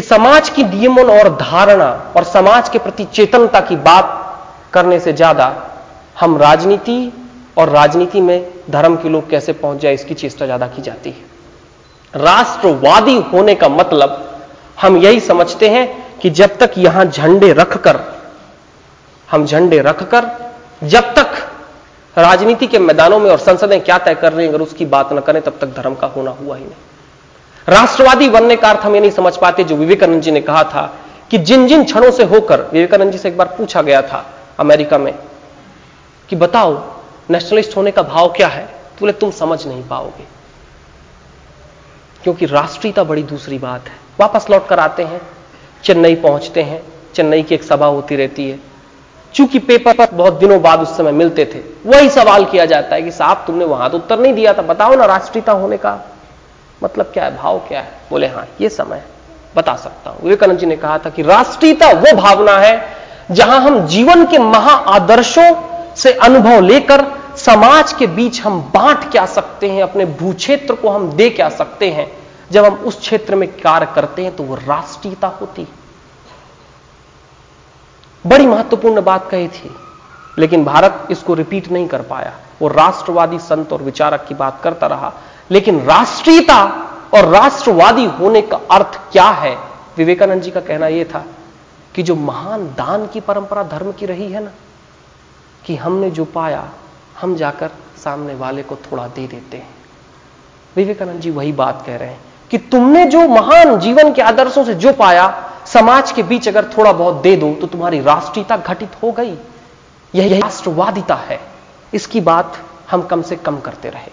कि समाज की नियमन और धारणा और समाज के प्रति चेतनता की बात करने से ज़्यादा हम राजनीति और राजनीति में धर्म के लोग कैसे पहुँच जाए, इसकी चेष्टा ज़्यादा की जाती है। राष्ट्रवादी होने का मतलब हम यही समझते हैं कि जब तक यहाँ झंडे रखकर, हम झंडे रखकर, जब तक राजनीति के मैदानों में और संसदें क्या तय कर रही हैं, अगर उसकी बात न करें, तब तक धर्म का होना हुआ ही नहीं। राष्ट्रवादी बनने का अर्थ हम ये नहीं समझ पाते, जो विवेकानंद जी ने कहा था कि जिन जिन क्षणों से होकर, विवेकानंद जी से एक बार पूछा गया था अमेरिका में कि बताओ, नेशनलिस्ट होने का भाव क्या है? तो बोले, तुम समझ नहीं पाओगे। क्योंकि राष्ट्रीयता बड़ी दूसरी बात है। वापस लौट कर आते हैं, चेन्नई पहुँचते हैं, चेन्नई की एक सभा होती रहती है। चूँकि पेपर पर बहुत दिनों बाद उस समय मिलते थे, वही सवाल किया जाता है कि साहब, तुमने वहाँ तो उत्तर नहीं दिया था, बताओ ना राष्ट्रीयता होने का। मतलब क्या है? भाव क्या है? बोले, हाँ, ये समय बता सकता हूँ। विवेकानंद जी ने कहा था कि राष्ट्रीयता वो भावना है जहाँ हम जीवन के महा आदर्शों से अनुभव लेकर समाज के बीच हम बांट क्या सकते हैं, अपने भू क्षेत्र को हम दे क्या सकते हैं। जब हम उस क्षेत्र में कार्य करते हैं तो वो राष्ट्रीयता होती बड़ी महत्वपूर्ण बात कही थी, लेकिन भारत इसको रिपीट नहीं कर पाया। वो राष्ट्रवादी संत और विचारक की बात करता रहा। लेकिन राष्ट्रीयता और राष्ट्रवादी होने का अर्थ क्या है? विवेकानंद जी का कहना यह था कि जो महान दान की परंपरा धर्म की रही है ना, कि हमने जो पाया, हम जाकर सामने वाले को थोड़ा दे देते हैं। विवेकानंद जी वही बात कह रहे हैं कि तुमने जो महान जीवन के आदर्शों से जो पाया, समाज के बीच अगर थोड़ा बहुत दे दो तो तुम्हारी राष्ट्रीयता घटित हो गई। यह राष्ट्रवादिता है। इसकी बात हम कम से कम करते रहे।